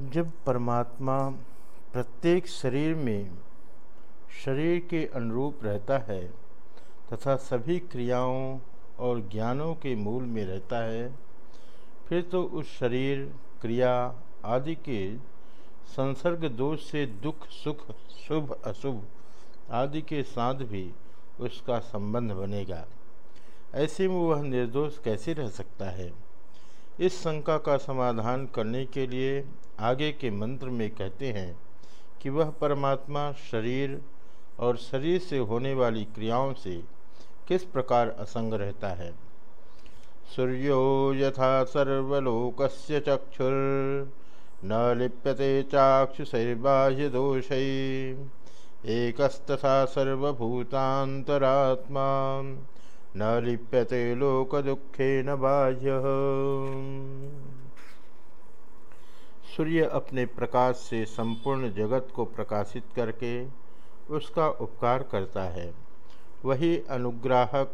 जब परमात्मा प्रत्येक शरीर में शरीर के अनुरूप रहता है तथा सभी क्रियाओं और ज्ञानों के मूल में रहता है, फिर तो उस शरीर, क्रिया आदि के संसर्ग दोष से दुख, सुख, शुभ, अशुभ आदि के साथ भी उसका संबंध बनेगा। ऐसे में वह निर्दोष कैसे रह सकता है? इस शंका का समाधान करने के लिए आगे के मंत्र में कहते हैं कि वह परमात्मा शरीर और शरीर से होने वाली क्रियाओं से किस प्रकार असंग रहता है? सूर्यो यथा सर्वलोक चक्षुर, न लिप्यते चाक्षुषैर्बाह्य दोष एकस्तथा सर्वभूतांतरात्मा न लिप्यते लोक दुखे न बाह्य। सूर्य अपने प्रकाश से संपूर्ण जगत को प्रकाशित करके उसका उपकार करता है। वही अनुग्राहक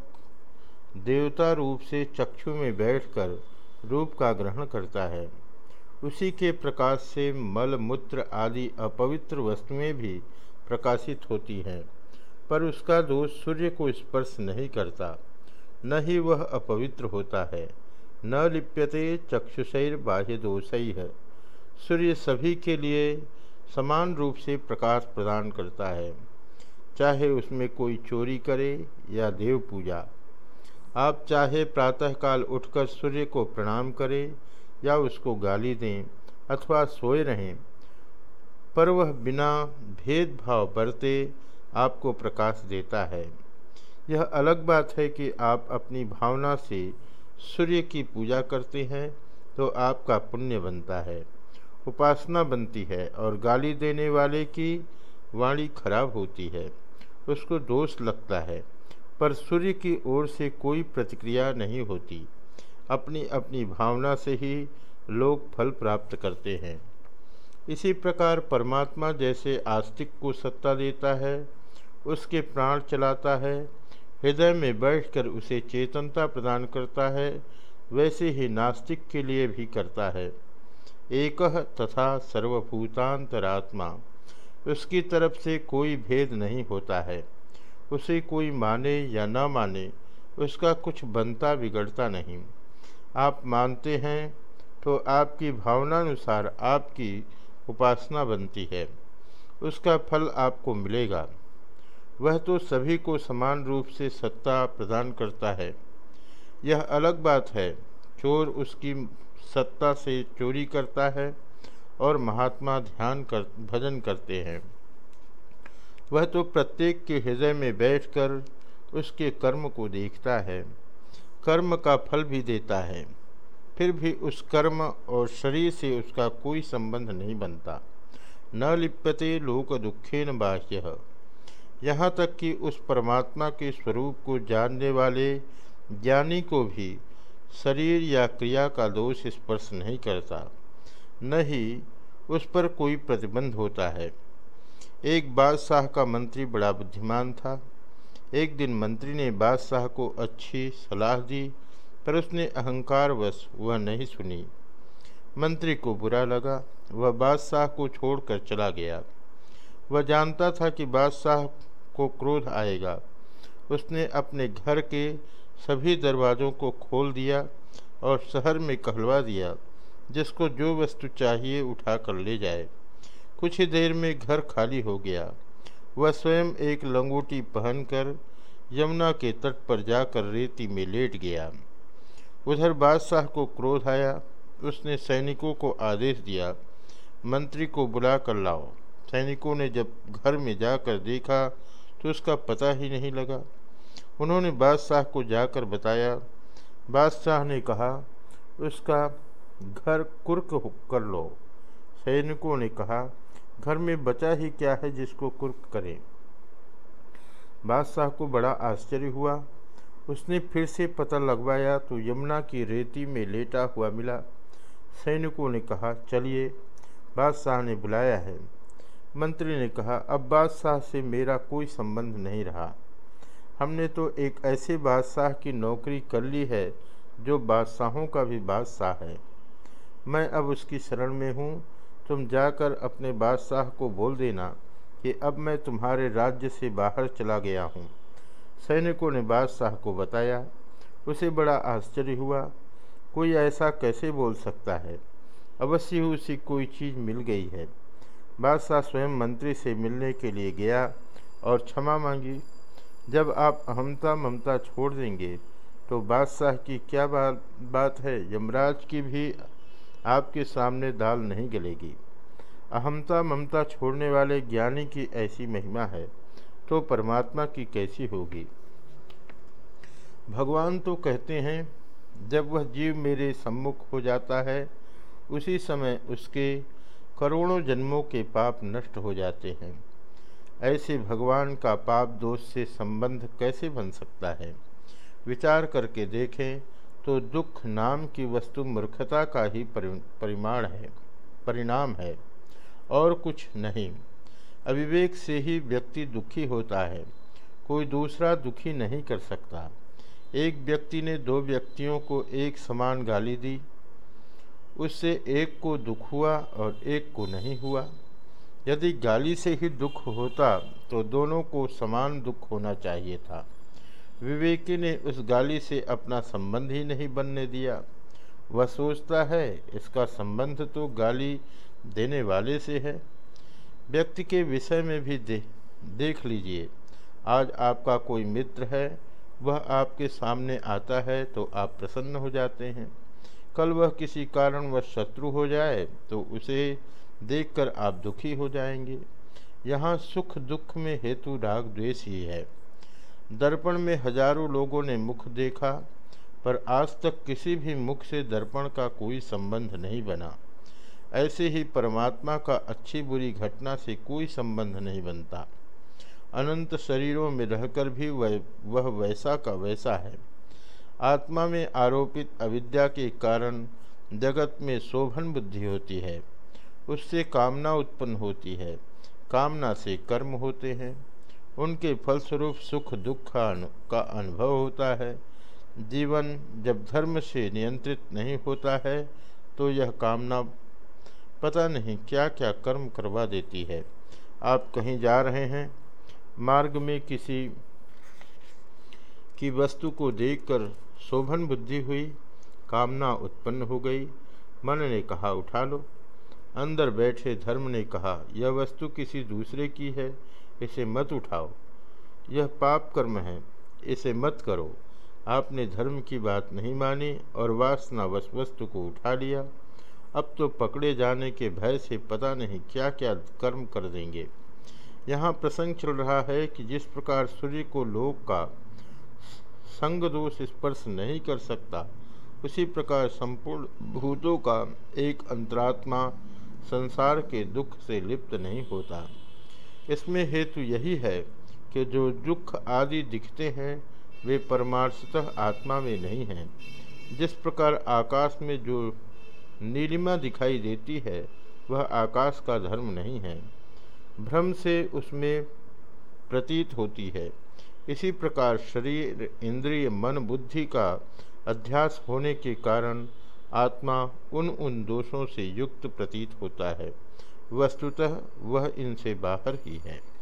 देवता रूप से चक्षु में बैठकर रूप का ग्रहण करता है। उसी के प्रकाश से मल, मूत्र आदि अपवित्र वस्तुएँ भी प्रकाशित होती हैं, पर उसका दोष सूर्य को स्पर्श नहीं करता। न ही वह अपवित्र होता है। न लिप्यते चक्षुषैर बाह्य दोष ही है सूर्य सभी के लिए समान रूप से प्रकाश प्रदान करता है। चाहे उसमें कोई चोरी करे या देव पूजा। आप चाहे प्रातःकाल उठकर सूर्य को प्रणाम करें या उसको गाली दें अथवा सोए रहें, पर वह बिना भेदभाव बरते आपको प्रकाश देता है। यह अलग बात है कि आप अपनी भावना से सूर्य की पूजा करते हैं तो आपका पुण्य बनता है। उपासना बनती है और गाली देने वाले की वाणी खराब होती है, उसको दोष लगता है, पर सूर्य की ओर से कोई प्रतिक्रिया नहीं होती। अपनी अपनी भावना से ही लोग फल प्राप्त करते हैं। इसी प्रकार परमात्मा जैसे आस्तिक को सत्ता देता है, उसके प्राण चलाता है, हृदय में बैठकर उसे चेतनता प्रदान करता है, वैसे ही नास्तिक के लिए भी करता है। एक तथा सर्वभूतांतरात्मा। उसकी तरफ़ से कोई भेद नहीं होता है। उसे कोई माने या न माने, उसका कुछ बनता बिगड़ता नहीं। आप मानते हैं तो आपकी भावनानुसार आपकी उपासना बनती है। उसका फल आपको मिलेगा। वह तो सभी को समान रूप से सत्ता प्रदान करता है। यह अलग बात है, चोर उसकी सत्ता से चोरी करता है और महात्मा ध्यान कर, भजन करते हैं। वह तो प्रत्येक के हृदय में बैठकर उसके कर्म को देखता है, कर्म का फल भी देता है। फिर भी उस कर्म और शरीर से उसका कोई संबंध नहीं बनता। न लिप्यते लोक दुखे न बाह्य। यहाँ तक कि उस परमात्मा के स्वरूप को जानने वाले ज्ञानी को भी शरीर या क्रिया का दोष स्पर्श नहीं करता, न ही उस पर कोई प्रतिबंध होता है। एक बादशाह का मंत्री बड़ा बुद्धिमान था। एक दिन मंत्री ने बादशाह को अच्छी सलाह दी, पर उसने अहंकारवश वह नहीं सुनी। मंत्री को बुरा लगा, वह बादशाह को छोड़कर चला गया। वह जानता था कि बादशाह को क्रोध आएगा। उसने अपने घर के सभी दरवाज़ों को खोल दिया और शहर में कहलवा दिया, जिसको जो वस्तु चाहिए उठा कर ले जाए। कुछ ही देर में घर खाली हो गया। वह स्वयं एक लंगोटी पहनकर यमुना के तट पर जाकर रेती में लेट गया। उधर बादशाह को क्रोध आया। उसने सैनिकों को आदेश दिया, मंत्री को बुला कर लाओ। सैनिकों ने जब घर में जाकर देखा तो उसका पता ही नहीं लगा। उन्होंने बादशाह को जाकर बताया। बादशाह ने कहा, उसका घर कुर्क कर लो। सैनिकों ने कहा, घर में बचा ही क्या है जिसको कुर्क करें? बादशाह को बड़ा आश्चर्य हुआ। उसने फिर से पता लगवाया तो यमुना की रेती में लेटा हुआ मिला। सैनिकों ने कहा, चलिए। बादशाह ने बुलाया है। मंत्री ने कहा, अब बादशाह से मेरा कोई संबंध नहीं रहा। हमने तो एक ऐसे बादशाह की नौकरी कर ली है, जो बादशाहों का भी बादशाह है। मैं अब उसकी शरण में हूँ। तुम जाकर अपने बादशाह को बोल देना कि अब मैं तुम्हारे राज्य से बाहर चला गया हूँ। सैनिकों ने बादशाह को बताया। उसे बड़ा आश्चर्य हुआ। कोई ऐसा कैसे बोल सकता है? अवश्य ही उसी कोई चीज़ मिल गई है। बादशाह स्वयं मंत्री से मिलने के लिए गया और क्षमा मांगी। जब आप अहमता ममता छोड़ देंगे तो बादशाह की क्या बात बात है? यमराज की भी आपके सामने दाल नहीं गलेगी। अहमता ममता छोड़ने वाले ज्ञानी की ऐसी महिमा है तो परमात्मा की कैसी होगी? भगवान तो कहते हैं, जब वह जीव मेरे सम्मुख हो जाता है, उसी समय उसके करोड़ों जन्मों के पाप नष्ट हो जाते हैं। ऐसे भगवान का पाप दोष से संबंध कैसे बन सकता है? विचार करके देखें तो दुख नाम की वस्तु मूर्खता का ही परिमाण है, परिणाम है, और कुछ नहीं। अविवेक से ही व्यक्ति दुखी होता है, कोई दूसरा दुखी नहीं कर सकता। एक व्यक्ति ने दो व्यक्तियों को एक समान गाली दी, उससे एक को दुख हुआ और एक को नहीं हुआ। यदि गाली से ही दुख होता तो दोनों को समान दुख होना चाहिए था। विवेकी ने उस गाली से अपना संबंध ही नहीं बनने दिया। वह सोचता है इसका संबंध तो गाली देने वाले से है। व्यक्ति के विषय में भी दे, देख लीजिए। आज आपका कोई मित्र है वह आपके सामने आता है तो आप प्रसन्न हो जाते हैं। कल वह किसी कारण वह शत्रु हो जाए तो उसे देखकर आप दुखी हो जाएँगे। यहाँ सुख दुख में हेतु राग द्वेष ही है। दर्पण में हज़ारों लोगों ने मुख देखा, पर आज तक किसी भी मुख से दर्पण का कोई संबंध नहीं बना। ऐसे ही परमात्मा का अच्छी बुरी घटना से कोई संबंध नहीं बनता। अनंत शरीरों में रहकर भी वह वह वैसा का वैसा है। आत्मा में आरोपित अविद्या के कारण जगत में शोभन बुद्धि होती है। उससे कामना उत्पन्न होती है। कामना से कर्म होते हैं। उनके फलस्वरूप सुख दुख का अनुभव होता है। जीवन जब धर्म से नियंत्रित नहीं होता है तो यह कामना पता नहीं क्या क्या कर्म करवा देती है। आप कहीं जा रहे हैं, मार्ग में किसी की वस्तु को देखकर शोभन बुद्धि हुई, कामना उत्पन्न हो गई। मन ने कहा, उठा लो। अंदर बैठे धर्म ने कहा, यह वस्तु किसी दूसरे की है, इसे मत उठाओ। यह पाप कर्म है, इसे मत करो। आपने धर्म की बात नहीं मानी और वासना वस वस्तु को उठा लिया। अब तो पकड़े जाने के भय से पता नहीं क्या क्या कर्म कर देंगे। यहाँ प्रसंग चल रहा है कि जिस प्रकार सूर्य को लोक का संग दोष स्पर्श नहीं कर सकता, उसी प्रकार संपूर्ण भूतों का एक अंतरात्मा संसार के दुख से लिप्त नहीं होता। इसमें हेतु यही है कि जो दुख आदि दिखते हैं, वे परमार्थतः आत्मा में नहीं हैं। जिस प्रकार आकाश में जो नीलिमा दिखाई देती है, वह आकाश का धर्म नहीं है। भ्रम से उसमें प्रतीत होती है। इसी प्रकार शरीर, इंद्रिय, मन, बुद्धि का अध्यास होने के कारण आत्मा उन उन दोषों से युक्त प्रतीत होता है। वस्तुतः वह इनसे बाहर ही है।